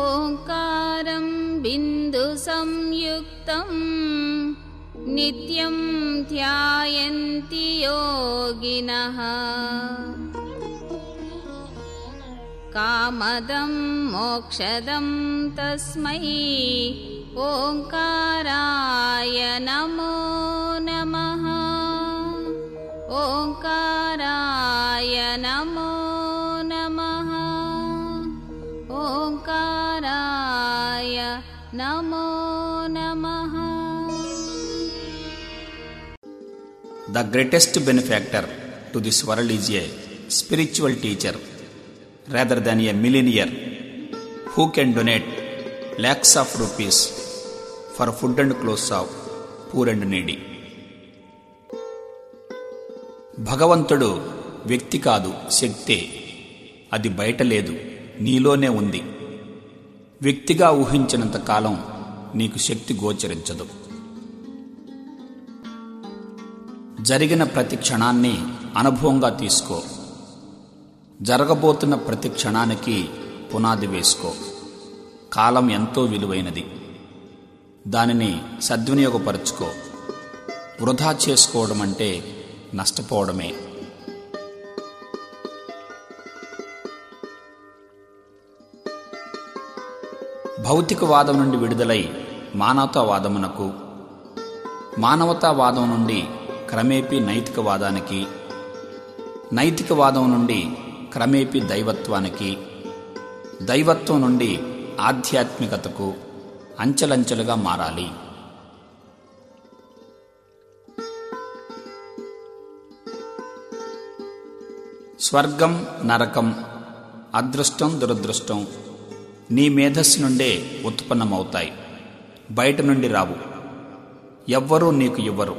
ओङ्कारं बिन्दुसंयुक्तं नित्यं ध्यायन्ति योगिनः। कामदं मोक्षदं तस्मै ओङ्काराय नमो नमः। ओङ्काराय नमो नमः। ओङ्काराय नमो नमः। Greatest benefactor to this world is a spiritual teacher rather than a millionaire who can donate lakhs of rupees for food and clothes of poor and needy. భగవంతుడు వ్యక్తి కాదు శక్తే. అది బయట లేదు నీలోనే ఉంది. వ్యక్తిగా ఊహించినంత కాలం నీకు శక్తి గోచరించదు. జరిగిన ప్రతి క్షణాన్ని అనుభవంగా తీసుకో. జరగబోతున్న ప్రతి క్షణానికి పునాది వేసుకో. కాలం ఎంతో విలువైనది. దానిని సద్వినియోగపరుచుకో. వృధా చేసుకోవడం అంటే నష్టపోవడమే. భౌతికవాదం నుండి విడుదలై మానవతావాదమునకు మానవతావాదం నుండి క్రమేపీ నైతికవాదానికి నైతికవాదం నుండి క్రమేపీ దైవత్వానికి దైవత్వం నుండి ఆధ్యాత్మికతకు అంచెలంచెలుగా మారాలి. స్వర్గం నరకం అదృష్టం దురదృష్టం నీ మేధస్సు నుండే ఉత్పన్నమవుతాయి. బయట నుండి రావు. ఎవ్వరూ నీకు ఇవ్వరు.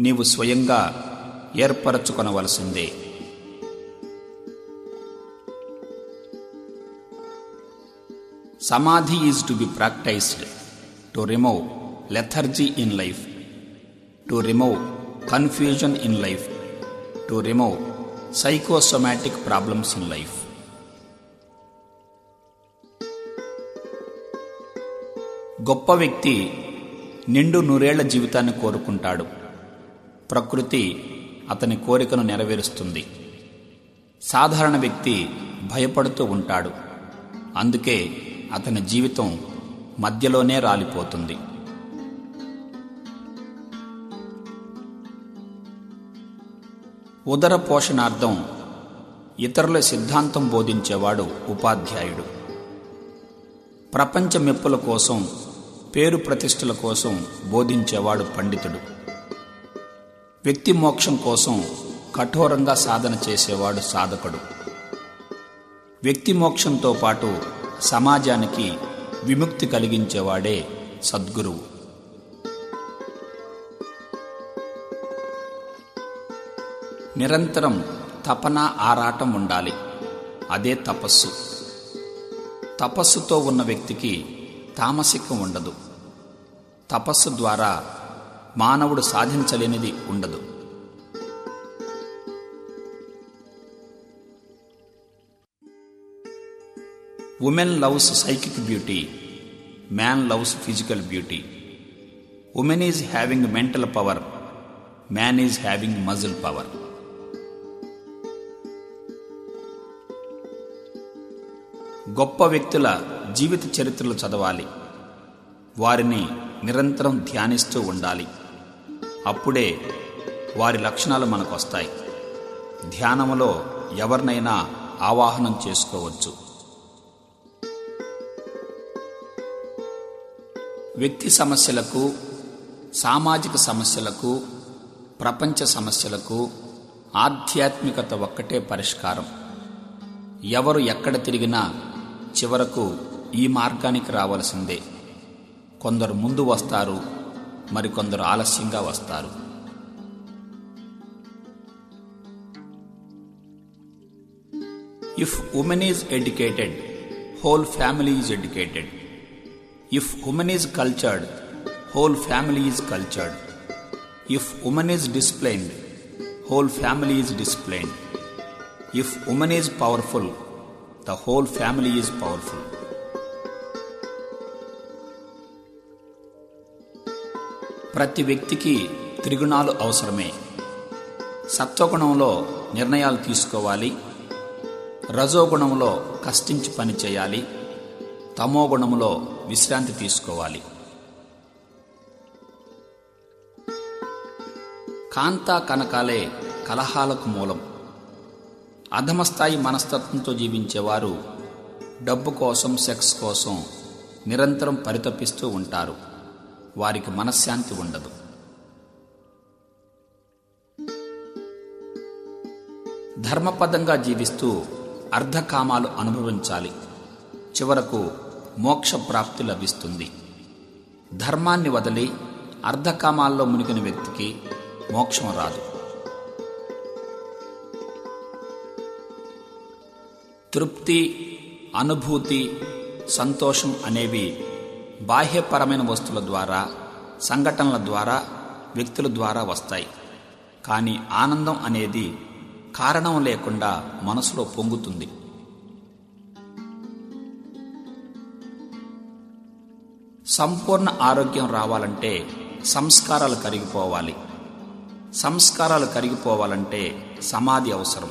నీవు స్వయంగా ఏర్పరచుకొనవలసిందే. Samadhi is to be practised to remove lethargy in life to remove confusion in life to remove psychosomatic problems in life గొప్ప వ్యక్తి నిండు నూరేళ్ళ జీవితాన్ని కోరుకుంటాడు. ప్రకృతి అతని కోరికను నెరవేరుస్తుంది. సాధారణ వ్యక్తి భయపడుతూ ఉంటాడు. అందుకే అతని జీవితం మధ్యలోనే రాలిపోతుంది. ఉదర పోషణార్థం ఇతరుల సిద్ధాంతం బోధించేవాడు ఉపాధ్యాయుడు. ప్రపంచ మెప్పుల కోసం పేరు ప్రతిష్టల కోసం బోధించేవాడు పండితుడు. వ్యక్తి మోక్షం కోసం కఠోరంగా సాధన చేసేవాడు సాధకుడు. వ్యక్తి మోక్షంతో పాటు సమాజానికి విముక్తి కలిగించేవాడే సద్గురువు. నిరంతరం తపన ఆరాటం ఉండాలి. అదే తపస్సు. తపస్సుతో ఉన్న వ్యక్తికి తామసికం ఉండదు. తపస్సు ద్వారా మానవుడు సాధించలేనిది ఉండదు. Women loves psychic beauty man loves physical beauty women is having mental power man is having muscle power గొప్ప వ్యక్తుల జీవిత చరిత్రలు చదవాలి. వారిని నిరంతరం ధ్యానిస్తూ ఉండాలి. అప్పుడే వారి లక్షణాలు మనకు వస్తాయి ధ్యానములో ఎవరినైనా ఆవాహనం చేసుకోవచ్చు. వ్యక్తి సమస్యలకు సామాజిక సమస్యలకు ప్రపంచ సమస్యలకు ఆధ్యాత్మికత ఒక్కటే పరిష్కారం. ఎవరు ఎక్కడ తిరిగినా చివరకు ఈ మార్గానికి రావలసిందే. కొందరు ముందు వస్తారు మరికొందరు ఆలస్యంగా వస్తారు. If women is educated whole family is educated if women is cultured whole family is cultured if women is disciplined whole family is disciplined if women is powerful the whole family is powerful ప్రతి వ్యక్తికి త్రిగుణాలు అవసరమే సత్వగుణంలో నిర్ణయాలు తీసుకోవాలి రజోగుణంలో కష్టించి పని పనిచేయాలి తమోగుణంలో విశ్రాంతి తీసుకోవాలి. కాంతా కనకాలే కలహాలకు మూలం. అధమస్థాయి మనస్తత్వంతో జీవించేవారు డబ్బు కోసం సెక్స్ కోసం నిరంతరం పరితపిస్తూ ఉంటారు. వారికి మనశ్శాంతి ఉండదు. ధర్మపదంగా జీవిస్తూ అర్ధకామాలు అనుభవించాలి. చివరకు మోక్ష ప్రాప్తి లభిస్తుంది. ధర్మాన్ని వదిలి అర్ధకామాల్లో మునిగిన వ్యక్తికి మోక్షం రాదు. తృప్తి అనుభూతి సంతోషం అనేవి బాహ్యపరమైన వస్తువుల ద్వారా సంఘటనల ద్వారా వ్యక్తుల ద్వారా వస్తాయి. కానీ ఆనందం అనేది కారణం లేకుండా మనసులో పొంగుతుంది. సంపూర్ణ ఆరోగ్యం రావాలంటే సంస్కారాలు కరిగిపోవాలి. సంస్కారాలు కరిగిపోవాలంటే సమాధి అవసరం.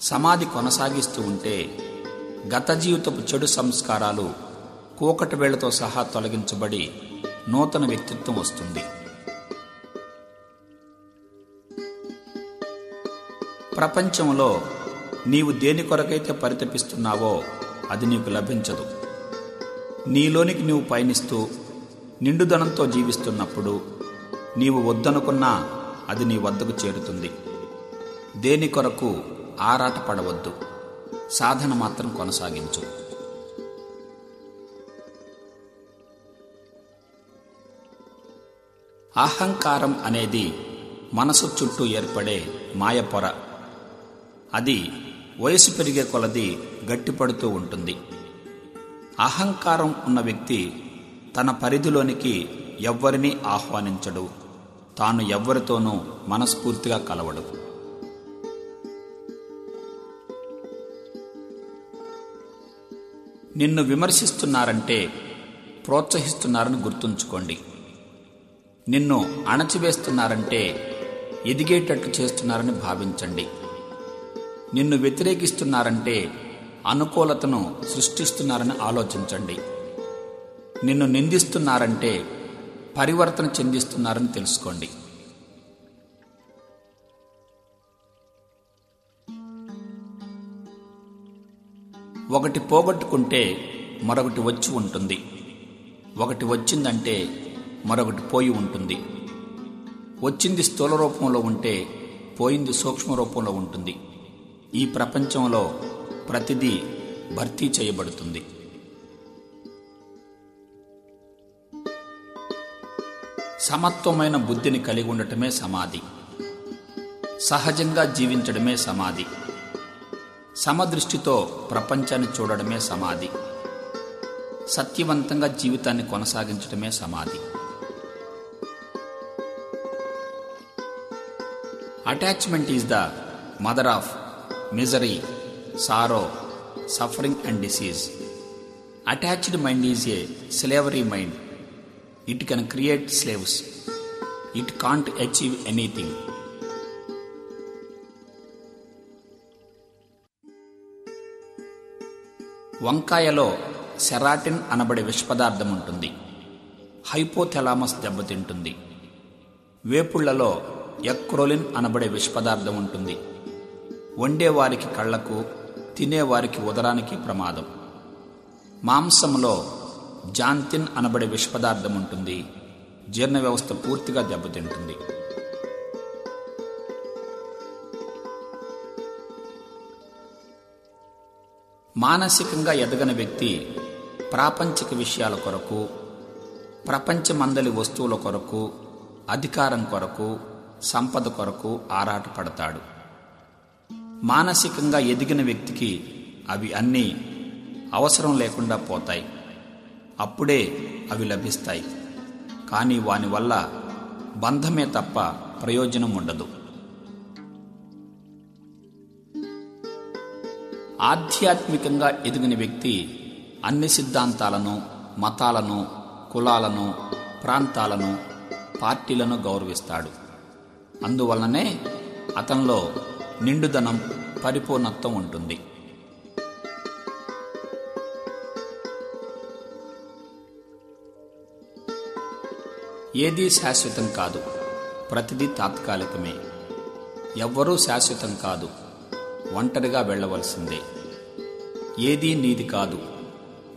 సమాధి కొనసాగిస్తూ ఉంటే గత జీవితపు చెడు సంస్కారాలు కూకటి వేళ్ళతో సహా తొలగించబడి నూతన వ్యక్తిత్వం వస్తుంది. ప్రపంచంలో నీవు దేని కొరకైతే పరితపిస్తున్నావో అది నీకు లభించదు. నీలోనికి నీవు పయనిస్తూ నిండుదనంతో జీవిస్తున్నప్పుడు నీవు వద్దనుకున్నా అది నీ వద్దకు చేరుతుంది. దేని కొరకు ఆరాట పడవద్దు సాధన మాత్రం కొనసాగించు. అహంకారం అనేది మనసు చుట్టూ ఏర్పడే మాయపొర. అది వయసు పెరిగే కొలది గట్టిపడుతూ ఉంటుంది. అహంకారం ఉన్న వ్యక్తి తన పరిధిలోనికి ఎవ్వరినీ ఆహ్వానించడు. తాను ఎవ్వరితోనూ మనస్ఫూర్తిగా కలవడు. నిన్ను విమర్శిస్తున్నారంటే ప్రోత్సహిస్తున్నారని గుర్తుంచుకోండి. నిన్ను అణచివేస్తున్నారంటే ఎదిగేటట్లు చేస్తున్నారని భావించండి. నిన్ను వ్యతిరేకిస్తున్నారంటే అనుకూలతను సృష్టిస్తున్నారని ఆలోచించండి. నిన్ను నిందిస్తున్నారంటే పరివర్తన చెందిస్తున్నారని తెలుసుకోండి. ఒకటి పోగొట్టుకుంటే మరొకటి వచ్చి ఉంటుంది. ఒకటి వచ్చిందంటే మరొకటి పోయి ఉంటుంది. వచ్చింది స్థూల రూపంలో ఉంటే పోయింది సూక్ష్మ రూపంలో ఉంటుంది. ఈ ప్రపంచంలో ప్రతిదీ భర్తీ చేయబడుతుంది. సమత్వమైన బుద్ధిని కలిగి ఉండటమే సమాధి. సహజంగా జీవించడమే సమాధి. సమదృష్టితో ప్రపంచాన్ని చూడడమే సమాధి. సత్యవంతంగా జీవితాన్ని కొనసాగించడమే సమాధి. Attachment is the mother of misery sorrow suffering and disease attached mind is a slavery mind it can create slaves it can't achieve anything వంకాయలో సెరాటిన్ అనబడే విషపదార్థం ఉంటుంది. హైపోథెలామస్ దెబ్బతింటుంది. వేపుళ్ళలో ఎక్రోలిన్ అనబడే విషపదార్థం ఉంటుంది. వండేవారికి కళ్ళకు తినేవారికి ఉదరానికి ప్రమాదం. మాంసంలో జాంతిన్ అనబడే విషపదార్థం ఉంటుంది జీర్ణ వ్యవస్థ పూర్తిగా దెబ్బతింటుంది. మానసికంగా ఎదగని వ్యక్తి ప్రాపంచిక విషయాల కొరకు ప్రపంచమందలి వస్తువుల కొరకు అధికారం కొరకు సంపద కొరకు ఆరాటపడతాడు. మానసికంగా ఎదిగిన వ్యక్తికి అవి అన్నీ అవసరం లేకుండా పోతాయి. అప్పుడే అవి లభిస్తాయి. కానీ వాని వల్ల బంధమే తప్ప ప్రయోజనం ఉండదు. ఆధ్యాత్మికంగా ఎదిగిన వ్యక్తి అన్ని సిద్ధాంతాలను మతాలను కులాలను ప్రాంతాలను పార్టీలను గౌరవిస్తాడు. అందువలననే అతనిలో నిండుదనం పరిపూర్ణత్వం ఉంటుంది. ఏదీ శాశ్వతం కాదు. ప్రతిదీ తాత్కాలికమే. ఎవ్వరూ శాశ్వతం కాదు. ఒంటరిగా వెళ్ళవలసిందే. ఏదీ నీది కాదు.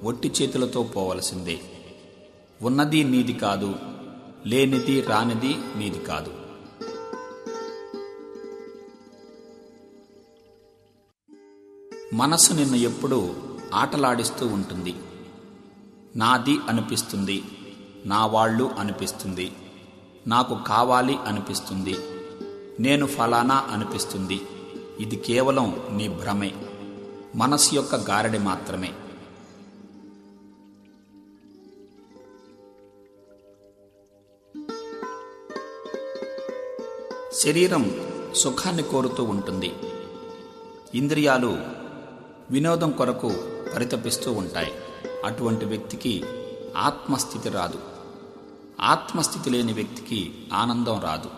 ఒట్టి చేతులతో పోవలసిందే. ఉన్నది నీది కాదు. లేనిది రానిది నీది కాదు. మనసు నిన్ను ఎప్పుడూ ఆటలాడిస్తూ ఉంటుంది. నాది అనిపిస్తుంది. నా వాళ్ళు అనిపిస్తుంది. నాకు కావాలి అనిపిస్తుంది. నేను ఫలానా అనిపిస్తుంది. ఇది కేవలం నీ భ్రమే. మనసు యొక్క గారడి మాత్రమే. శరీరం సుఖాన్ని కోరుతూ ఉంటుంది. ఇంద్రియాలు వినోదం కొరకు పరితపిస్తూ ఉంటాయి. అటువంటి వ్యక్తికి ఆత్మస్థితి రాదు. ఆత్మస్థితి లేని వ్యక్తికి ఆనందం రాదు.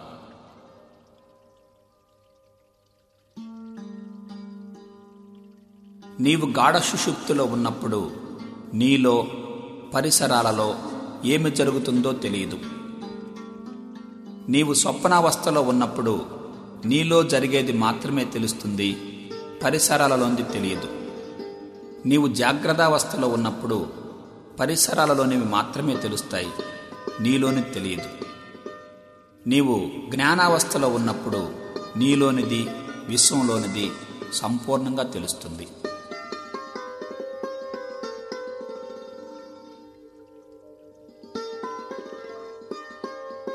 నీవు గాఢసుషుప్తిలో ఉన్నప్పుడు నీలో పరిసరాలలో ఏమి జరుగుతుందో తెలియదు. నీవు స్వప్నావస్థలో ఉన్నప్పుడు నీలో జరిగేది మాత్రమే తెలుస్తుంది. పరిసరాలలోంది తెలియదు. నీవు జాగ్రత్తావస్థలో ఉన్నప్పుడు పరిసరాలలోనివి మాత్రమే తెలుస్తాయి. నీలోని తెలియదు. నీవు జ్ఞానావస్థలో ఉన్నప్పుడు నీలోనిది విశ్వంలోనిది సంపూర్ణంగా తెలుస్తుంది.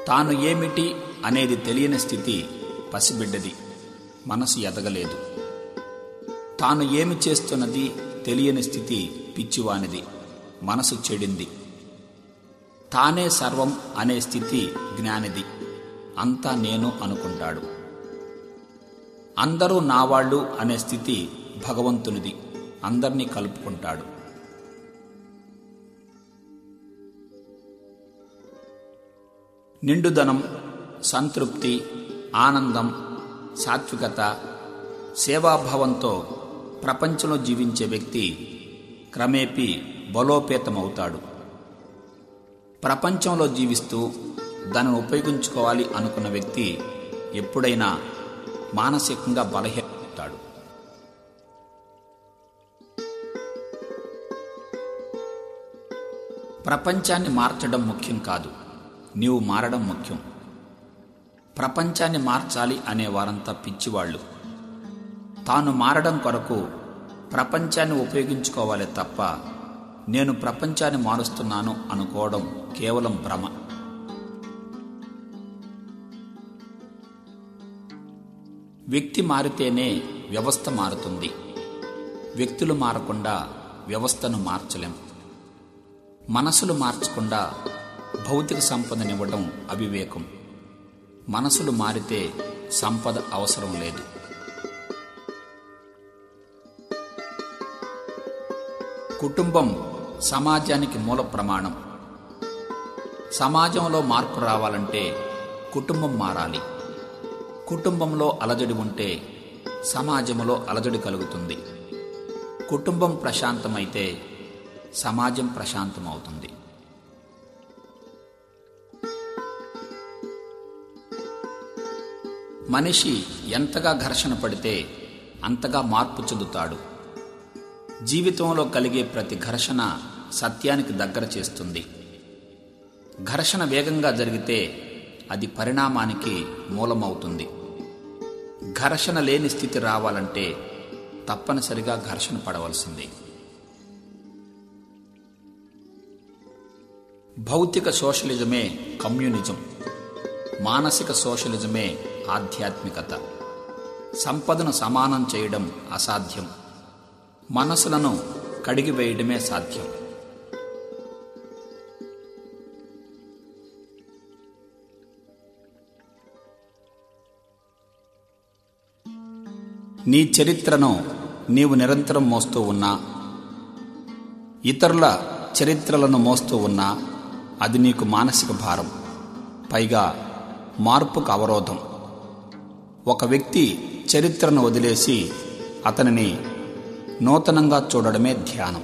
తాను ఏమిటి అనేది తెలియని స్థితి పసిబిడ్డది. మనసు ఎదగలేదు. తాను ఏమి చేస్తున్నది తెలియని స్థితి పిచ్చివానిది. మనసు చెడింది. తానే సర్వం అనే స్థితి జ్ఞానిది. అంతా నేను అనుకుంటాడు. అందరూ నావాళ్ళు అనే స్థితి భగవంతునిది. అందర్నీ కలుపుకుంటాడు. నిండుదనం సంతృప్తి ఆనందం సాత్వికత సేవాభావంతో ప్రపంచంలో జీవించే వ్యక్తి క్రమేపీ బలోపేతమవుతాడు. ప్రపంచంలో జీవిస్తూ దానిని ఉపయోగించుకోవాలి అనుకున్న వ్యక్తి ఎప్పుడైనా మానసికంగా బలహీనతాడు ప్రపంచాన్ని మార్చడం ముఖ్యం కాదు నీవు మారడం ముఖ్యం. ప్రపంచాన్ని మార్చాలి అనే వారంతా పిచ్చివాళ్ళు. తాను మారడం కొరకు ప్రపంచాన్ని ఉపయోగించుకోవాలి తప్ప నేను ప్రపంచాన్ని మారుస్తున్నాను అనుకోవడం కేవలం భ్రమ. వ్యక్తి మారితేనే వ్యవస్థ మారుతుంది. వ్యక్తులు మారకుండా వ్యవస్థను మార్చలేం. మనసులు మార్చకుండా భౌతిక సంపదనివ్వడం అవివేకం. మనసులు మారితే సంపద అవసరం లేదు. కుటుంబం సమాజానికి మూల ప్రమాణం. సమాజంలో మార్పు రావాలంటే కుటుంబం మారాలి. కుటుంబంలో అలజడి ఉంటే సమాజంలో అలజడి కలుగుతుంది. కుటుంబం ప్రశాంతమైతే సమాజం ప్రశాంతమవుతుంది. మనిషి ఎంతగా ఘర్షణ పడితే అంతగా మార్పు చెందుతాడు. జీవితంలో కలిగే ప్రతి ఘర్షణ సత్యానికి దగ్గర చేస్తుంది. ఘర్షణ వేగంగా జరిగితే అది పరిణామానికి మూలమవుతుంది. ఘర్షణ లేని స్థితి రావాలంటే తప్పనిసరిగా ఘర్షణ పడవలసింది. భౌతిక సోషలిజమే కమ్యూనిజం. మానసిక సోషలిజమే ఆధ్యాత్మికత. సంపదను సమానం చేయడం అసాధ్యం. మనసులను కడిగివేయడమే సాధ్యం. నీ చరిత్రను నీవు నిరంతరం మోస్తూ ఉన్నా ఇతరుల చరిత్రలను మోస్తూ ఉన్నా అది నీకు మానసిక భారం పైగా మార్పుకు అవరోధం. ఒక వ్యక్తి చరిత్రను వదిలేసి అతనిని నూతనంగా చూడడమే ధ్యానం.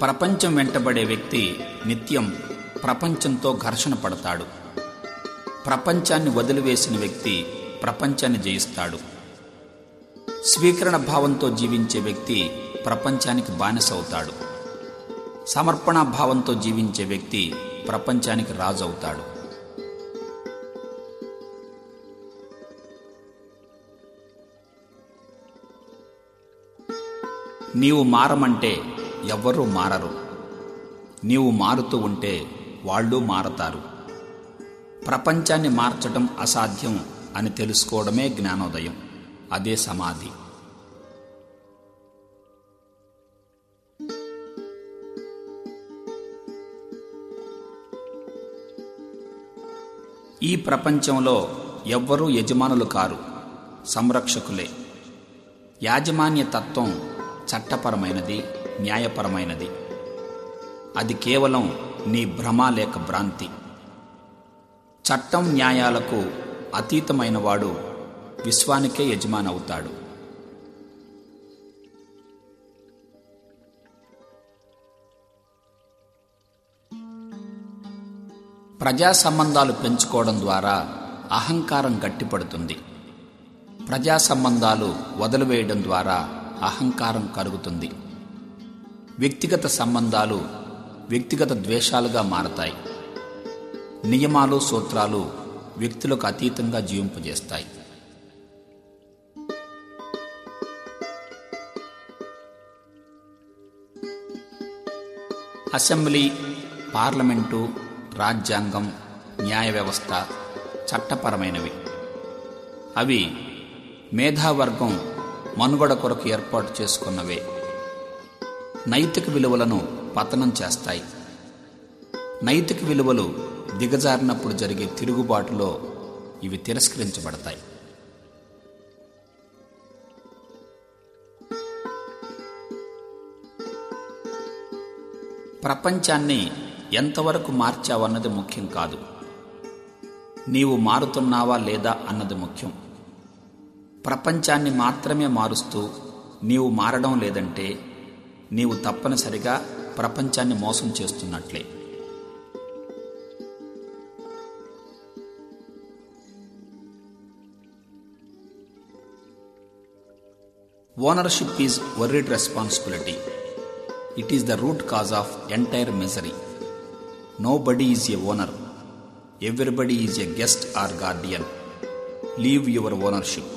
ప్రపంచం వెంటబడే వ్యక్తి నిత్యం ప్రపంచంతో ఘర్షణ పడతాడు. ప్రపంచాన్ని వదిలివేసిన వ్యక్తి ప్రపంచాన్ని జయిస్తాడు. స్వీకరణ భావంతో జీవించే వ్యక్తి ప్రపంచానికి బానిసవుతాడు. సమర్పణ భావంతో జీవించే వ్యక్తి ప్రపంచానికి రాజు అవుతాడు నీవు మారమంటే ఎవ్వరూ మారరు. నీవు మారుతూ ఉంటే వాళ్ళు మారతారు. ప్రపంచాన్ని మార్చటం అసాధ్యం అని తెలుసుకోవడమే జ్ఞానోదయం. అదే సమాధి. ఈ ప్రపంచంలో ఎవ్వరూ యజమానులు కారు. సంరక్షకులే. యాజమాన్య తత్వం చట్టపరమైనది న్యాయపరమైనది. అది కేవలం నీ భ్రమ లేక భ్రాంతి. చట్టం న్యాయాలకు అతీతమైన వాడు విశ్వానికే యజమానవుతాడు. ప్రజా సంబంధాలు పెంచుకోవడం ద్వారా అహంకారం గట్టిపడుతుంది. ప్రజా సంబంధాలు వదిలివేయడం ద్వారా అహంకారం కరుగుతుంది వ్యక్తిగత సంబంధాలు వ్యక్తిగత ద్వేషాలుగా మారతాయి. నియమాలు సూత్రాలు వ్యక్తులకు అతీతంగా జీవింపజేస్తాయి. అసెంబ్లీ పార్లమెంటు రాజ్యాంగం న్యాయ వ్యవస్థ చట్టపరమైనవి. అవి మేధావర్గం మనుగడ కొరకు ఏర్పాటు చేసుకున్నవే. నైతిక విలువలను పతనం చేస్తాయి. నైతిక విలువలు దిగజారినప్పుడు జరిగే తిరుగుబాటులో ఇవి తిరస్కరించబడతాయి. ప్రపంచాన్ని ఎంతవరకు మార్చావన్నది ముఖ్యం కాదు. నీవు మారుతున్నావా లేదా అన్నది ముఖ్యం. ప్రపంచాన్ని మాత్రమే మారుస్తూ నీవు మారడం లేదంటే నీవు తప్పనిసరిగా ప్రపంచాన్ని మోసం చేస్తున్నట్లే. Ownership is worried responsibility it is the root cause of entire misery nobody is a owner everybody is a guest or guardian leave your ownership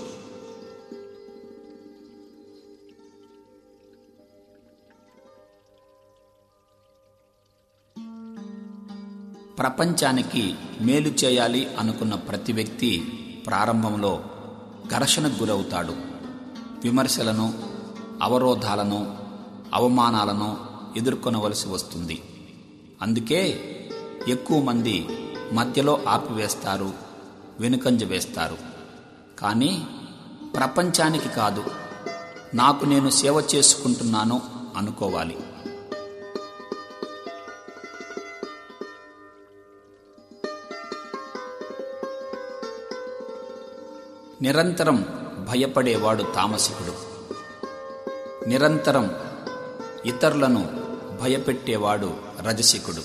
ప్రపంచానికి మేలు చేయాలి అనుకున్న ప్రతి వ్యక్తి ప్రారంభంలో ఘర్షణకు గురవుతాడు. విమర్శలను అవరోధాలను అవమానాలను ఎదుర్కొనవలసి వస్తుంది. అందుకే ఎక్కువ మంది మధ్యలో ఆపివేస్తారు వెనుకంజ వేస్తారు. కానీ ప్రపంచానికి కాదు నాకు నేను సేవ చేసుకుంటున్నాను అనుకోవాలి. నిరంతరం భయపడేవాడు తామసికుడు. నిరంతరం ఇతరులను భయపెట్టేవాడు రజసికుడు.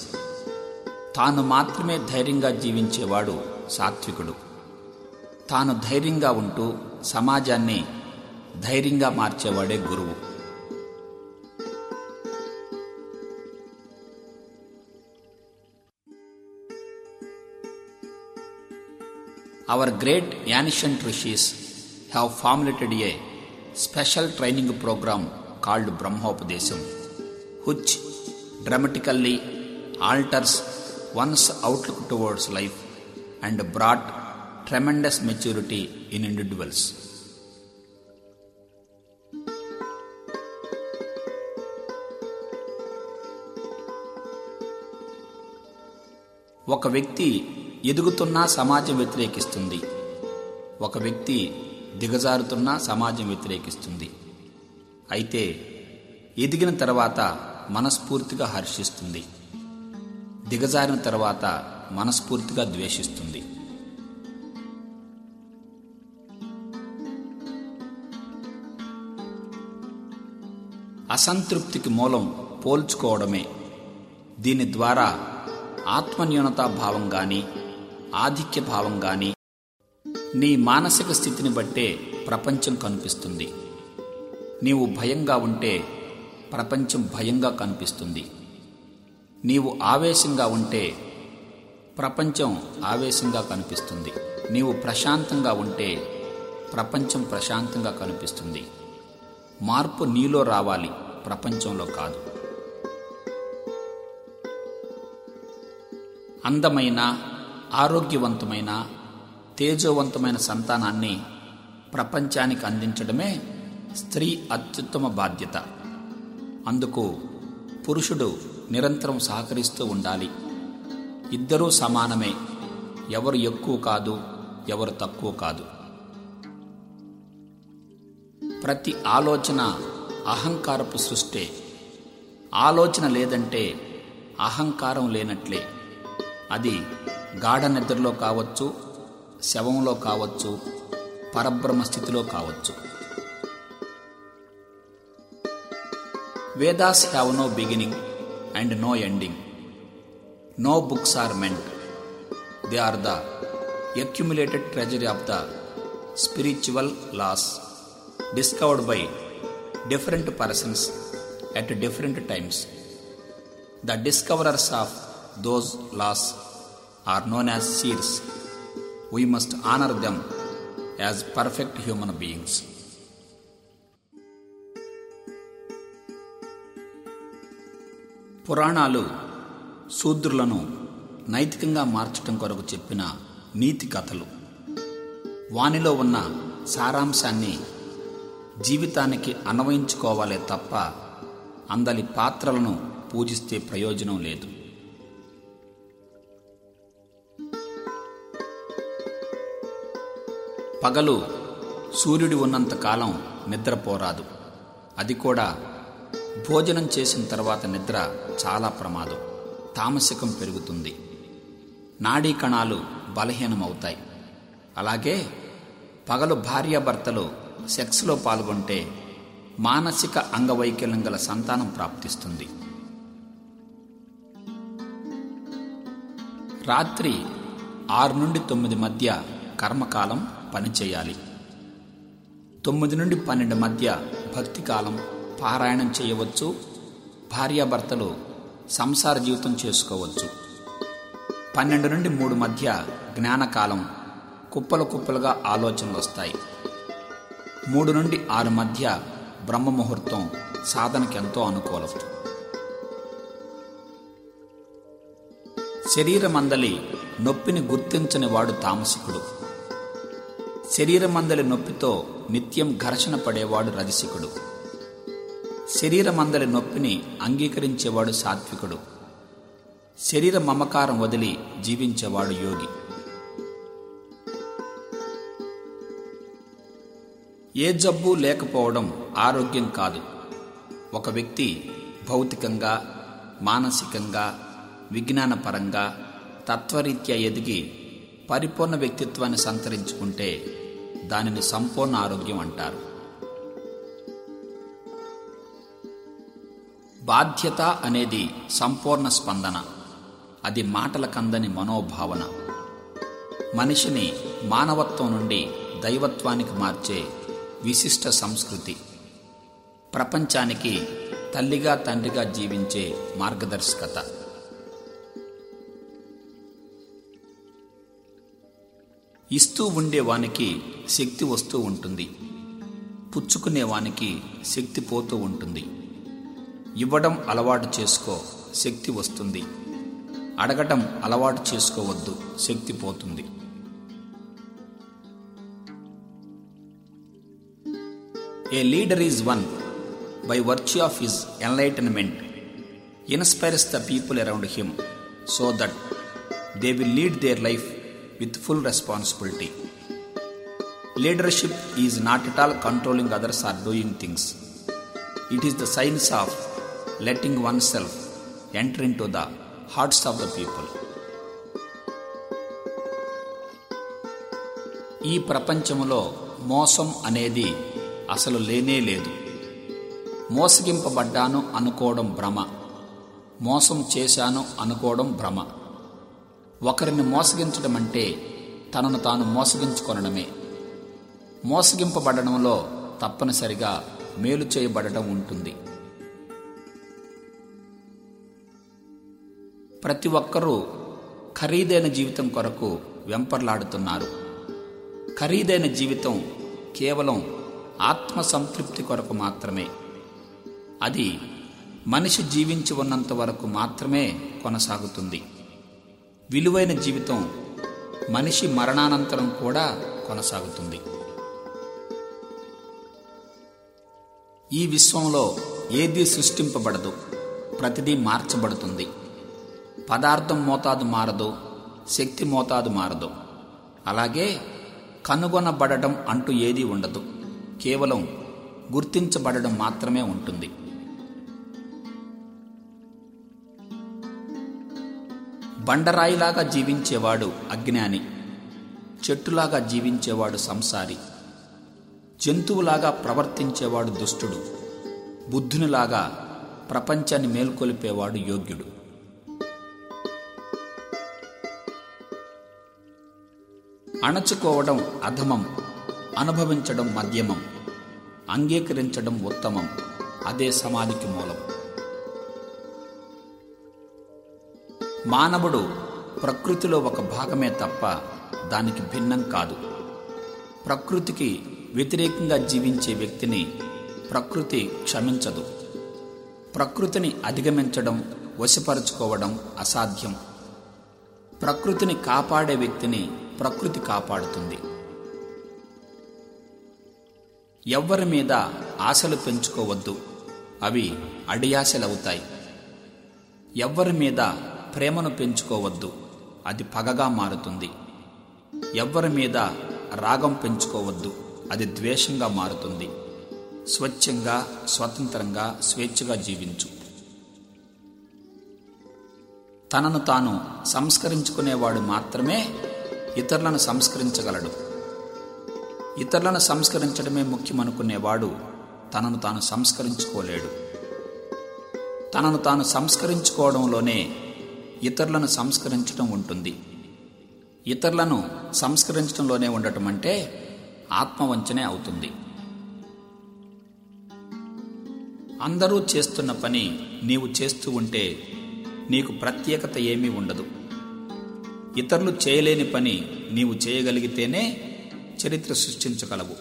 తాను మాత్రమే ధైర్యంగా జీవించేవాడు సాత్వికుడు. తాను ధైర్యంగా ఉంటూ సమాజాన్ని ధైర్యంగా మార్చేవాడే గురువు. Our great ancient rishis have formulated a special training program called Brahmopadesam, which dramatically alters one's outlook towards life and brought tremendous maturity in individuals. ఒక వ్యక్తి ఎదుగుతున్నా సమాజం వ్యతిరేకిస్తుంది. ఒక వ్యక్తి దిగజారుతున్నా సమాజం వ్యతిరేకిస్తుంది. అయితే ఎదిగిన తర్వాత మనస్ఫూర్తిగా హర్షిస్తుంది. దిగజారిన తర్వాత మనస్ఫూర్తిగా ద్వేషిస్తుంది. అసంతృప్తికి మూలం పోల్చుకోవడమే. దీని ద్వారా ఆత్మన్యూనతా భావం ఆధిక్య భావం గాని నీ మానసిక స్థితిని బట్టే ప్రపంచం కనిపిస్తుంది. నీవు భయంగా ఉంటే ప్రపంచం భయంగా కనిపిస్తుంది. నీవు ఆవేశంగా ఉంటే ప్రపంచం ఆవేశంగా కనిపిస్తుంది. నీవు ప్రశాంతంగా ఉంటే ప్రపంచం ప్రశాంతంగా కనిపిస్తుంది. మార్పు నీలో రావాలి ప్రపంచంలో కాదు. అందమైన ఆరోగ్యవంతమైన తేజోవంతమైన సంతానాన్ని ప్రపంచానికి అందించడమే స్త్రీ అత్యుత్తమ బాధ్యత. అందుకు పురుషుడు నిరంతరం సహకరిస్తూ ఉండాలి. ఇద్దరూ సమానమే. ఎవరు ఎక్కువ కాదు ఎవరు తక్కువ కాదు. ప్రతి ఆలోచన అహంకారపు సృష్టే. ఆలోచన లేదంటే అహంకారం లేనట్లే. అది గాఢ నిద్రలో కావచ్చు శవంలో కావచ్చు పరబ్రహ్మ స్థితిలో కావచ్చు. Vedas have no beginning and no ending no books are meant they are the accumulated treasury of the spiritual laws discovered by different persons at different times. The discoverers of those laws are known as seers. We must honor them as perfect human beings. పురాణాలు శూద్రులను నైతికంగా మార్చటం కొరకు చెప్పిన నీతి కథలు వానిలో ఉన్న సారాంశాన్ని జీవితానికి అన్వయించుకోవాలే తప్ప అందలి పాత్రలను పూజిస్తే ప్రయోజనం లేదు పగలు సూర్యుడి ఉన్నంత కాలం నిద్రపోరాదు. అది కూడా భోజనం చేసిన తర్వాత నిద్ర చాలా ప్రమాదం. తామసికం పెరుగుతుంది. నాడీ కణాలు బలహీనమవుతాయి. అలాగే పగలు భార్యాభర్తలు సెక్స్లో పాల్గొంటే మానసిక అంగవైకల్యం గల సంతానం ప్రాప్తిస్తుంది. రాత్రి ఆరు నుండి తొమ్మిది మధ్య కర్మకాలం పనిచేయాలి తొమ్మిది నుండి పన్నెండు మధ్య భక్తి కాలం పారాయణం చేయవచ్చు. భార్యాభర్తలు సంసార జీవితం చేసుకోవచ్చు. పన్నెండు నుండి మూడు మధ్య జ్ఞానకాలం కుప్పలు కుప్పలుగా ఆలోచనలు వస్తాయి. మూడు నుండి ఆరు మధ్య బ్రహ్మ ముహూర్తం సాధనకి ఎంతో అనుకూలం. శరీరమందలి నొప్పిని గుర్తించని వాడు తామసికుడు. శరీరమందలి నొప్పితో నిత్యం ఘర్షణ పడేవాడు రజసికుడు శరీరమందలి నొప్పిని అంగీకరించేవాడు సాత్వికుడు. శరీర మమకారం వదిలి జీవించేవాడు యోగి. ఏ జబ్బు లేకపోవడం ఆరోగ్యం కాదు. ఒక వ్యక్తి భౌతికంగా మానసికంగా విజ్ఞానపరంగా తత్వరీత్యా ఎదిగి పరిపూర్ణ వ్యక్తిత్వాన్ని సంతరించుకుంటే దానిని సంపూర్ణ ఆరోగ్యం అంటారు. బాధ్యత అనేది సంపూర్ణ స్పందన. అది మాటల కందని మనోభావన. మనిషిని మానవత్వం నుండి దైవత్వానికి మార్చే విశిష్ట సంస్కృతి. ప్రపంచానికి తల్లిగా తండ్రిగా జీవించే మార్గదర్శకత. ఇస్తూ ఉండేవానికి శక్తి వస్తూ ఉంటుంది. పుచ్చుకునేవానికి శక్తి పోతూ ఉంటుంది. ఇవ్వడం అలవాటు చేసుకో శక్తి వస్తుంది. అడగటం అలవాటు చేసుకోవద్దు శక్తి పోతుంది. A leader is one by virtue of his enlightenment inspires the people around him so that they will lead their life with full responsibility leadership is not it all controlling others or doing things it is the science of letting one self enter into the hearts of the people ఈ ప్రపంచంలో మోసం అనేది అసలు లేనే లేదు. మోసగింపబడ్డాను అనుకోవడం భ్రమ. మోసం చేశాను అనుకోవడం భ్రమ. ఒకరిని మోసగించడం అంటే తనను తాను మోసగించుకొనడమే. మోసగింపబడడంలో తప్పనిసరిగా మేలు చేయబడటం ఉంటుంది. ప్రతి ఒక్కరూ ఖరీదైన జీవితం కొరకు వెంపర్లాడుతున్నారు. ఖరీదైన జీవితం కేవలం ఆత్మ సంతృప్తి కొరకు మాత్రమే. అది మనిషి జీవించి ఉన్నంత వరకు మాత్రమే కొనసాగుతుంది. విలువైన జీవితం మనిషి మరణానంతరం కూడా కొనసాగుతుంది. ఈ విశ్వంలో ఏది సృష్టింపబడదు ప్రతిదీ మార్చబడుతుంది. పదార్థం మోతాదు మారదు శక్తి మోతాదు మారదు. అలాగే కనుగొనబడటం అంటూ ఏదీ ఉండదు కేవలం గుర్తించబడడం మాత్రమే ఉంటుంది. బండరాయిలాగా జీవించేవాడు అజ్ఞాని చెట్టులాగా జీవించేవాడు సంసారి జంతువులాగా ప్రవర్తించేవాడు దుష్టుడు బుద్ధునిలాగా ప్రపంచాన్ని మేల్కొలిపేవాడు యోగ్యుడు. అణచుకోవడం అధమం అనుభవించడం మధ్యమం అంగీకరించడం ఉత్తమం అదే సమాధికి మూలం. మానవుడు ప్రకృతిలో ఒక భాగమే తప్ప దానికి భిన్నం కాదు. ప్రకృతికి వ్యతిరేకంగా జీవించే వ్యక్తిని ప్రకృతి క్షమించదు. ప్రకృతిని అధిగమించడం వశపరుచుకోవడం అసాధ్యం. ప్రకృతిని కాపాడే వ్యక్తిని ప్రకృతి కాపాడుతుంది. ఎవ్వరి మీద ఆశలు పెంచుకోవద్దు. అవి అడియాశలవుతాయి. ఎవ్వరి మీద ప్రేమను పెంచుకోవద్దు. అది పగగా మారుతుంది. ఎవ్వరి మీద రాగం పెంచుకోవద్దు. అది ద్వేషంగా మారుతుంది. స్వచ్ఛంగా స్వతంత్రంగా స్వేచ్ఛగా జీవించు. తనను తాను సంస్కరించుకునేవాడు మాత్రమే ఇతరులను సంస్కరించగలడు. ఇతరులను సంస్కరించడమే ముఖ్యమనుకునేవాడు తనను తాను సంస్కరించుకోలేడు. తనను తాను సంస్కరించుకోవడంలోనే ఇతరులను సంస్కరించడం ఉంటుంది. ఇతరులను సంస్కరించడంలోనే ఉండటం అంటే ఆత్మవంచనే అవుతుంది. అందరూ చేస్తున్న పని నీవు చేస్తూ ఉంటే నీకు ప్రత్యేకత ఏమీ ఉండదు. ఇతరులు చేయలేని పని నీవు చేయగలిగితేనే చరిత్ర సృష్టించగలవు.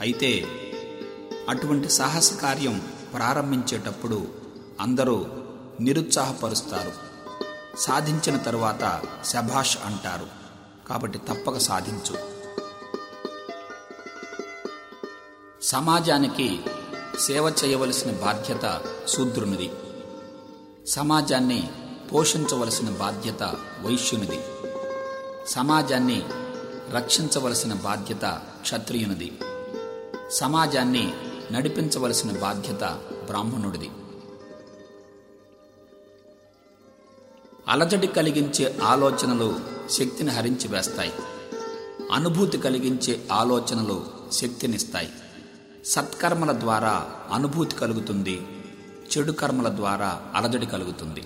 అయితే అటువంటి సాహస కార్యం ప్రారంభించేటప్పుడు అందరూ నిరుత్సాహపరుస్తారు. సాధించిన తరువాత శభాష్ అంటారు. కాబట్టి తప్పక సాధించు. సమాజానికి సేవ చేయవలసిన బాధ్యత శూద్రునిది. సమాజాన్ని పోషించవలసిన బాధ్యత వైశ్యునిది. సమాజాన్ని రక్షించవలసిన బాధ్యత క్షత్రియునిది. సమాజాన్ని నడిపించవలసిన బాధ్యత బ్రాహ్మణుడిది. అలజడి కలిగించే ఆలోచనలు శక్తిని హరించి వేస్తాయి అనుభూతి కలిగించే ఆలోచనలు శక్తినిస్తాయి. సత్కర్మల ద్వారా అనుభూతి కలుగుతుంది చెడు కర్మల ద్వారా అలజడి కలుగుతుంది.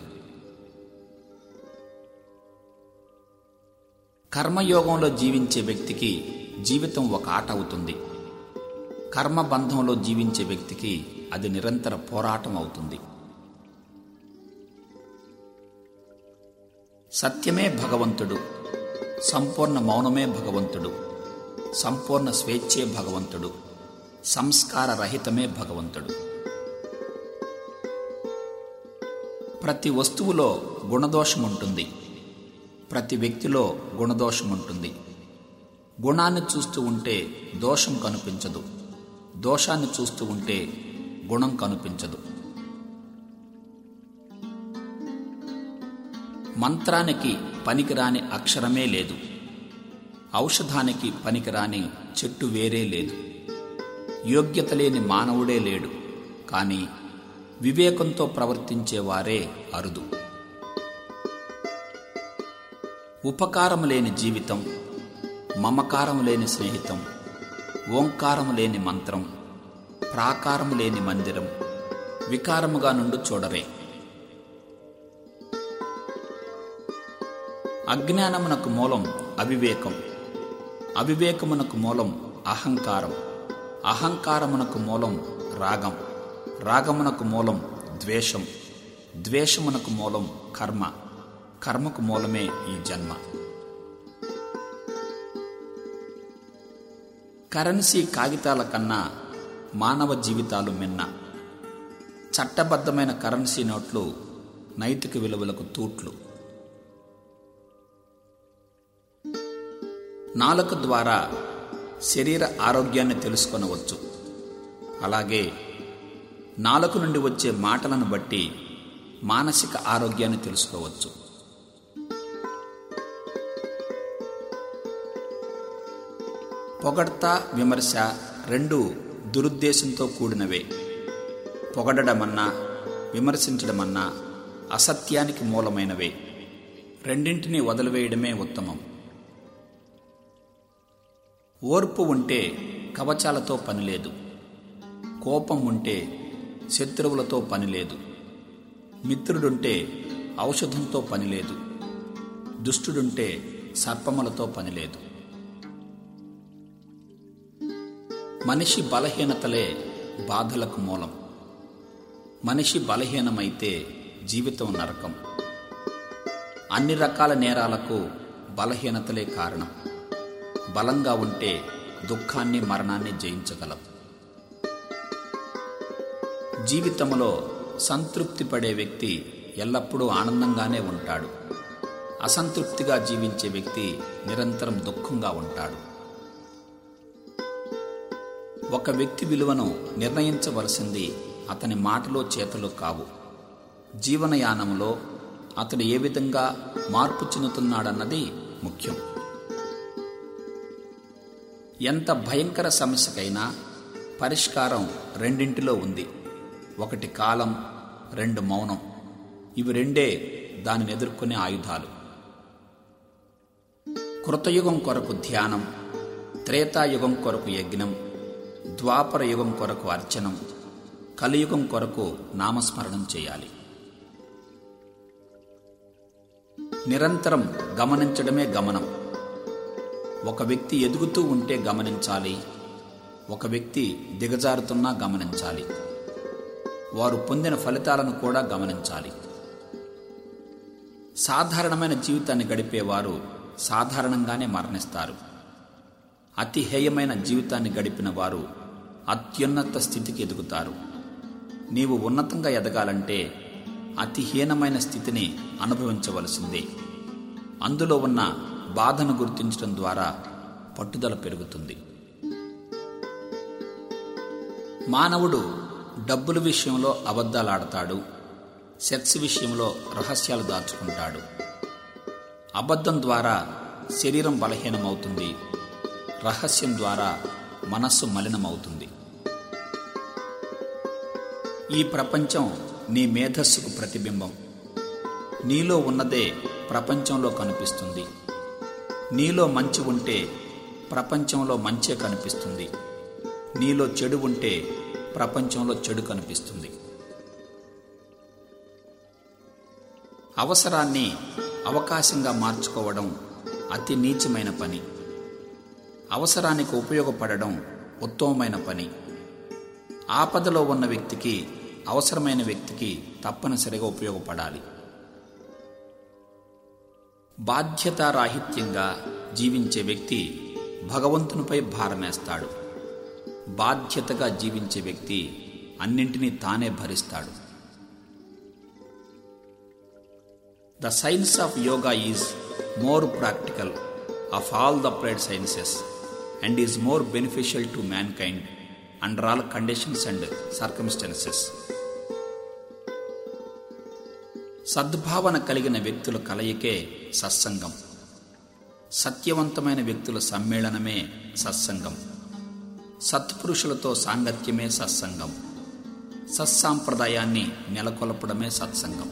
కర్మయోగంలో జీవించే వ్యక్తికి జీవితం ఒక ఆట అవుతుంది. కర్మబంధంలో జీవించే వ్యక్తికి అది నిరంతర పోరాటం అవుతుంది. సత్యమే భగవంతుడు. సంపూర్ణ మౌనమే భగవంతుడు. సంపూర్ణ స్వేచ్ఛే భగవంతుడు. సంస్కార రహితమే భగవంతుడు. ప్రతి వస్తువులో గుణదోషం ఉంటుంది ప్రతి వ్యక్తిలో గుణదోషం ఉంటుంది గుణాన్ని చూస్తూ ఉంటే దోషం కనిపించదు. దోషాన్ని చూస్తూ ఉంటే గుణం కనిపించదు. మంత్రానికి పనికిరాని అక్షరమే లేదు. ఔషధానికి పనికిరాని చెట్టు వేరే లేదు. యోగ్యత లేని మానవుడే లేడు. కానీ వివేకంతో ప్రవర్తించేవారే అరుదు. ఉపకారం లేని జీవితం మమకారం లేని స్నేహితం ఓంకారం లేని మంత్రం ప్రాకారం లేని మందిరం వికారముగా నుండి చూడరే. అజ్ఞానమునకు మూలం అవివేకం. అవివేకమునకు మూలం అహంకారం. అహంకారమునకు మూలం రాగం. రాగమునకు మూలం ద్వేషం. ద్వేషమునకు మూలం కర్మ. కర్మకు మూలమే ఈ జన్మ. కరెన్సీ కాగితాల కన్నా మానవ జీవితాలు మిన్న. చట్టబద్ధమైన కరెన్సీ నోట్లు నైతిక విలువలకు తూట్లు. నాలుక ద్వారా శరీర ఆరోగ్యాన్ని తెలుసుకొనవచ్చు. అలాగే నాలుక నుండి వచ్చే మాటలను బట్టి మానసిక ఆరోగ్యాన్ని తెలుసుకోవచ్చు. పొగడ్త విమర్శ రెండు దురుద్దేశంతో కూడినవే. పొగడమన్నా విమర్శించడమన్నా అసత్యానికి మూలమైనవే. రెండింటినీ వదిలివేయడమే ఉత్తమం. ఓర్పు ఉంటే కవచాలతో పనిలేదు కోపం ఉంటే శత్రువులతో పనిలేదు మిత్రుడుంటే ఔషధంతో పనిలేదు దుష్టుడుంటే సర్పములతో పనిలేదు మనిషి బలహీనతలే బాధలకు మూలం. మనిషి బలహీనమైతే జీవితం నరకం. అన్ని రకాల నేరాలకు బలహీనతలే కారణం. బలంగా ఉంటే దుఃఖాన్ని మరణాన్ని జయించగలం. జీవితంలో సంతృప్తి పడే వ్యక్తి ఎల్లప్పుడూ ఆనందంగానే ఉంటాడు. అసంతృప్తిగా జీవించే వ్యక్తి నిరంతరం దుఃఖంగా ఉంటాడు. ఒక వ్యక్తి విలువను నిర్ణయించవలసింది అతని మాటలో చేతలు కావు. జీవనయానంలో అతడు ఏ విధంగా మార్పు చెందుతున్నాడన్నది ముఖ్యం. ఎంత భయంకర సమస్యకైనా పరిష్కారం రెండింటిలో ఉంది. ఒకటి కాలం రెండు మౌనం. ఇవి రెండే దానిని ఎదుర్కొనే ఆయుధాలు. కృతయుగం కొరకు ధ్యానం త్రేతాయుగం కొరకు యజ్ఞం ద్వాపర యుగం కొరకు అర్చనం కలియుగం కొరకు నామస్మరణం చేయాలి. నిరంతరం గమనించడమే గమనం. ఒక వ్యక్తి ఎదుగుతూ ఉంటే గమనించాలి. ఒక వ్యక్తి దిగజారుతున్నా గమనించాలి. వారు పొందిన ఫలితాలను కూడా గమనించాలి. సాధారణమైన జీవితాన్ని గడిపేవారు సాధారణంగానే మరణిస్తారు. అతి హేయమైన జీవితాన్ని గడిపిన వారు అత్యున్నత స్థితికి ఎదుగుతారు. నీవు ఉన్నతంగా ఎదగాలంటే అతి హీనమైన స్థితిని అనుభవించవలసిందే. అందులో ఉన్న బాధను గుర్తించడం ద్వారా పట్టుదల పెరుగుతుంది. మానవుడు డబ్బుల విషయంలో అబద్ధాలాడతాడు సెక్స్ విషయంలో రహస్యాలు దాచుకుంటాడు. అబద్ధం ద్వారా శరీరం బలహీనమవుతుంది రహస్యం ద్వారా మనస్సు మలినమవుతుంది. ఈ ప్రపంచం నీ మేధస్సుకు ప్రతిబింబం. నీలో ఉన్నదే ప్రపంచంలో కనిపిస్తుంది. నీలో మంచి ఉంటే ప్రపంచంలో మంచే కనిపిస్తుంది. నీలో చెడు ఉంటే ప్రపంచంలో చెడు కనిపిస్తుంది. అవసరాన్ని అవకాశంగా మార్చుకోవడం అతి నీచమైన పని. అవసరానికి ఉపయోగపడడం ఉత్తమమైన పని. ఆపదలో ఉన్న వ్యక్తికి అవసరమైన వ్యక్తికి తప్పనిసరిగా ఉపయోగపడాలి. బాధ్యతారాహిత్యంగా జీవించే వ్యక్తి భగవంతునిపై భారమేస్తాడు. బాధ్యతగా జీవించే వ్యక్తి అన్నింటినీ తానే భరిస్తాడు. The science of yoga is more practical of all the applied sciences and is more beneficial to mankind under all conditions and circumstances సద్భావన కలిగిన వ్యక్తుల కలయికే సత్సంగం. సత్యవంతమైన వ్యక్తుల సమ్మేళనమే సత్సంగం. సత్పురుషులతో సాంగత్యమే సత్సంగం. సత్సాంప్రదాయాన్ని నెలకొల్పడమే సత్సంగం.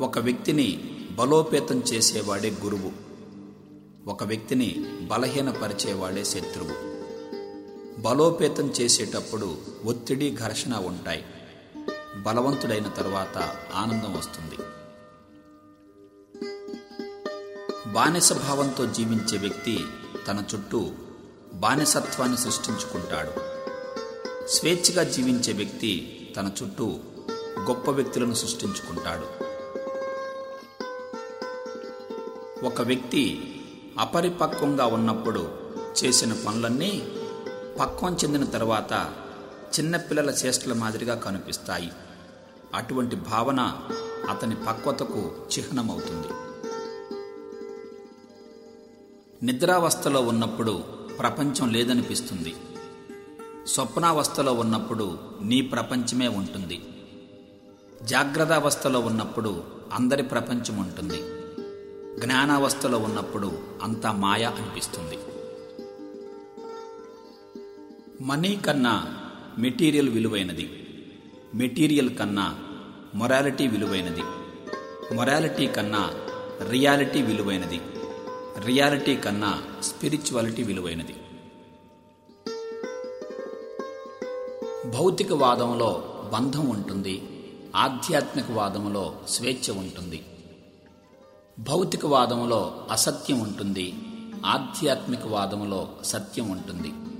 ఒక వ్యక్తిని బలోపేతం చేసేవాడే గురువు. ఒక వ్యక్తిని బలహీనపరిచేవాడే శత్రువు. బలోపేతం చేసేటప్పుడు ఒత్తిడి ఘర్షణ ఉంటాయి. బలవంతుడైన తరువాత ఆనందం వస్తుంది. బానిస భావంతో జీవించే వ్యక్తి తన చుట్టూ బానిసత్వాన్ని సృష్టించుకుంటాడు. స్వేచ్ఛగా జీవించే వ్యక్తి తన చుట్టూ గొప్ప వ్యక్తులను సృష్టించుకుంటాడు. ఒక వ్యక్తి అపరిపక్వంగా ఉన్నప్పుడు చేసిన పనులన్నీ పక్వం చెందిన తర్వాత చిన్నపిల్లల చేష్టల మాదిరిగా కనిపిస్తాయి. అటువంటి భావన అతని పక్వతకు చిహ్నమవుతుంది. నిద్రావస్థలో ఉన్నప్పుడు ప్రపంచం లేదనిపిస్తుంది. స్వప్నావస్థలో ఉన్నప్పుడు నీ ప్రపంచమే ఉంటుంది. జాగ్రత్తావస్థలో ఉన్నప్పుడు అందరి ప్రపంచం ఉంటుంది. జ్ఞానావస్థలో ఉన్నప్పుడు అంతా మాయ అనిపిస్తుంది. మనీ కన్నా మెటీరియల్ విలువైనది. మెటీరియల్ కన్నా మొరాలిటీ విలువైనది. మొరాలిటీ కన్నా రియాలిటీ విలువైనది. రియాలిటీ కన్నా స్పిరిచువాలిటీ విలువైనది. భౌతికవాదంలో బంధం ఉంటుంది. ఆధ్యాత్మికవాదంలో స్వేచ్ఛ ఉంటుంది. భౌతికవాదంలో అసత్యం ఉంటుంది. ఆధ్యాత్మికవాదంలో సత్యం ఉంటుంది.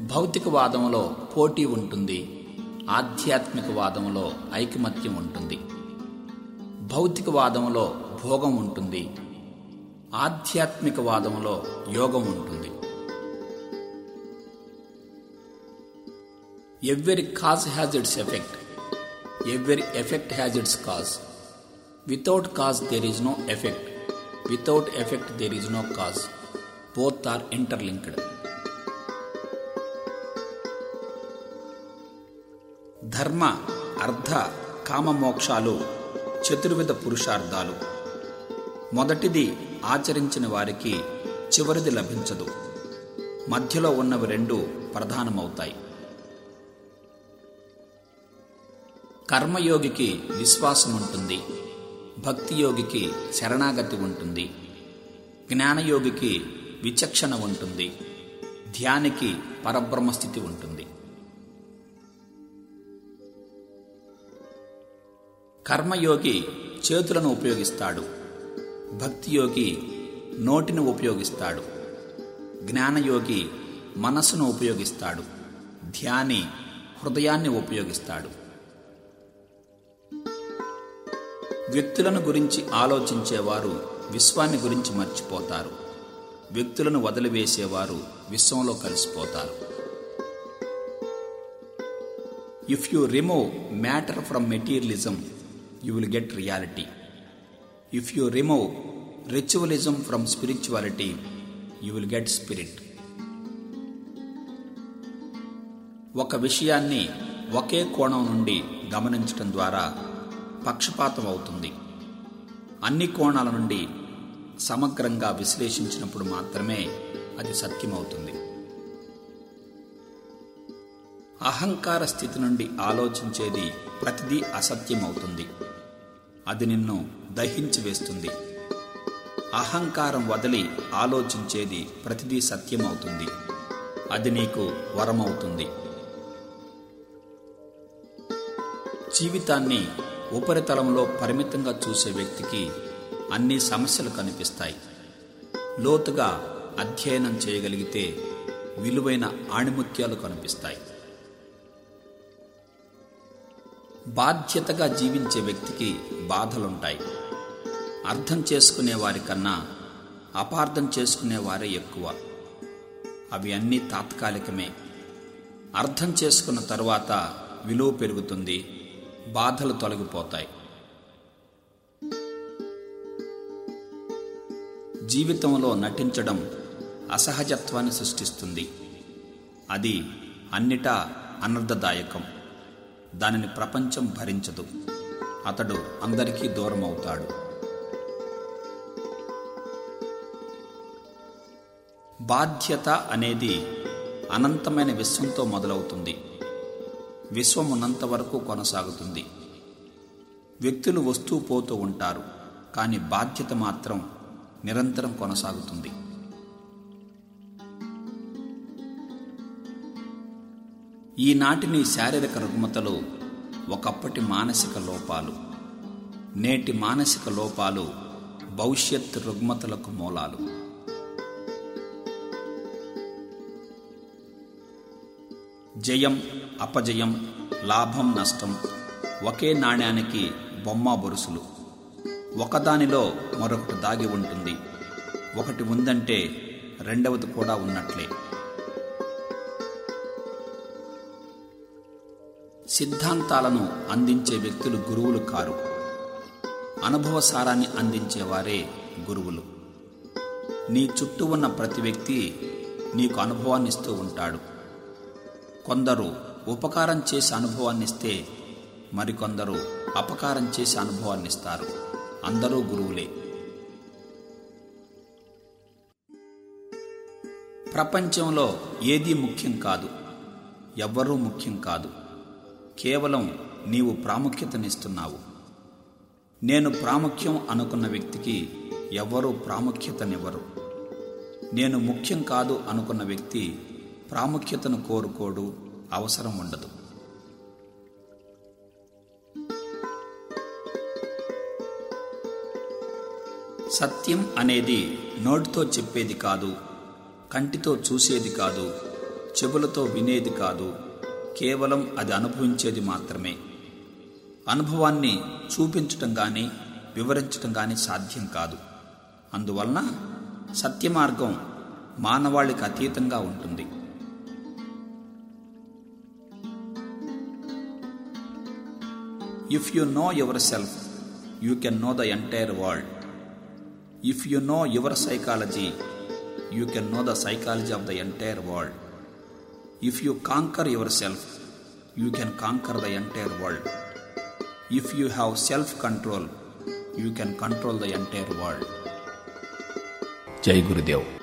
భౌతికవాదంలో పోటీ ఉంటుంది. ఆధ్యాత్మికవాదంలో ఐకమత్యం ఉంటుంది. భౌతికవాదంలో భోగం ఉంటుంది. ఆధ్యాత్మికవాదంలో యోగం ఉంటుంది. Every cause has its effect every effect has its cause without cause there is no effect without effect there is no cause both are interlinked ధర్మ అర్థ కామమోక్షాలు చతుర్విధ పురుషార్థాలు. మొదటిది ఆచరించిన వారికి చివరిది లభించదు. మధ్యలో ఉన్నవి రెండు ప్రధానమవుతాయి. కర్మయోగికి విశ్వాసం ఉంటుంది. భక్తియోగికి శరణాగతి ఉంటుంది. జ్ఞానయోగికి విచక్షణ ఉంటుంది. ధ్యానికి పరబ్రహ్మస్థితి ఉంటుంది. కర్మయోగి చేతులను ఉపయోగిస్తాడు. భక్తియోగి నోటిని ఉపయోగిస్తాడు. జ్ఞానయోగి మనస్సును ఉపయోగిస్తాడు. ధ్యాని హృదయాన్ని ఉపయోగిస్తాడు. వ్యక్తులను గురించి ఆలోచించేవారు విశ్వాన్ని గురించి మర్చిపోతారు. వ్యక్తులను వదిలివేసేవారు విశ్వంలో కలిసిపోతారు. If you remove matter from materialism you will get reality if you remove ritualism from spirituality you will get spirit ఒక విషయాన్ని ఒకే కోణం నుండి గమనించటం ద్వారా పక్షపాతం అవుతుంది. అన్ని కోణాల నుండి సమగ్రంగా విశ్లేషించినప్పుడు మాత్రమే అది సత్యమవుతుంది. అహంకార స్థితి నుండి ఆలోచించేది ప్రతిదీ అసత్యమవుతుంది. అది నిన్ను దహించి వేస్తుంది. అహంకారం వదిలి ఆలోచించేది ప్రతిదీ సత్యమవుతుంది. అది నీకు వరమవుతుంది. జీవితాన్ని ఉపరితలంలో పరిమితంగా చూసే వ్యక్తికి అన్ని సమస్యలు కనిపిస్తాయి. లోతుగా అధ్యయనం చేయగలిగితే విలువైన ఆణిముత్యాలు కనిపిస్తాయి. బాధ్యతగా జీవించే వ్యక్తికి బాధలుంటాయి. అర్థం చేసుకునే వారికన్నా అపార్థం చేసుకునేవారే ఎక్కువ. అవి అన్నీ తాత్కాలికమే. అర్థం చేసుకున్న తరువాత విలువ పెరుగుతుంది బాధలు తొలగిపోతాయి. జీవితంలో నటించడం అసహజత్వాన్ని సృష్టిస్తుంది. అది అన్నిటా అనర్థదాయకం దానిని ప్రపంచం భరించదు. అతడు అందరికీ దూరం అవుతాడు బాధ్యత అనేది అనంతమైన విశ్వంతో మొదలవుతుంది. విశ్వం ఉన్నంత వరకు కొనసాగుతుంది. వ్యక్తులు వస్తూ పోతూ ఉంటారు. కానీ బాధ్యత మాత్రం నిరంతరం కొనసాగుతుంది. ఈనాటి నీ శారీరక రుగ్మతలు ఒకప్పటి మానసిక లోపాలు నేటి మానసిక లోపాలు భవిష్యత్ రుగ్మతలకు మూలాలు. జయం అపజయం లాభం నష్టం ఒకే నాణ్యానికి బొమ్మ బొరుసులు. ఒకదానిలో మరొకటి దాగి ఉంటుంది. ఒకటి ఉందంటే రెండవది కూడా ఉన్నట్లే. సిద్ధాంతాలను అందించే వ్యక్తులు గురువులు కారు. అనుభవ సారాన్ని అందించేవారే గురువులు. నీ చుట్టూ ఉన్న ప్రతి వ్యక్తి నీకు అనుభవాన్ని ఇస్తూ ఉంటాడు. కొందరు ఉపకారం చేసే అనుభవాన్ని ఇస్తే మరికొందరు అపకారం చేసే అనుభవాన్ని ఇస్తారు అందరూ గురువులే. ప్రపంచంలో ఏదీ ముఖ్యం కాదు. ఎవ్వరూ ముఖ్యం కాదు. కేవలం నీవు ప్రాముఖ్యతనిస్తున్నావు. నేను ప్రాముఖ్యం అనుకున్న వ్యక్తికి ఎవ్వరూ ప్రాముఖ్యతనివ్వరు. నేను ముఖ్యం కాదు అనుకున్న వ్యక్తి ప్రాముఖ్యతను కోరుకోడు అవసరం ఉండదు. సత్యం అనేది నోటితో చెప్పేది కాదు కంటితో చూసేది కాదు చెవులతో వినేది కాదు కేవలం అది అనుభవించేది మాత్రమే. అనుభవాన్ని చూపించటం కానీ వివరించటం కానీ సాధ్యం కాదు. అందువలన సత్య మార్గం మానవాళికి అతీతంగా ఉంటుంది. If you know yourself you can know the entire world if you know your psychology you can know the psychology of the entire world If you conquer yourself, you can conquer the entire world. If you have self control, you can control the entire world. Jai Gurudev.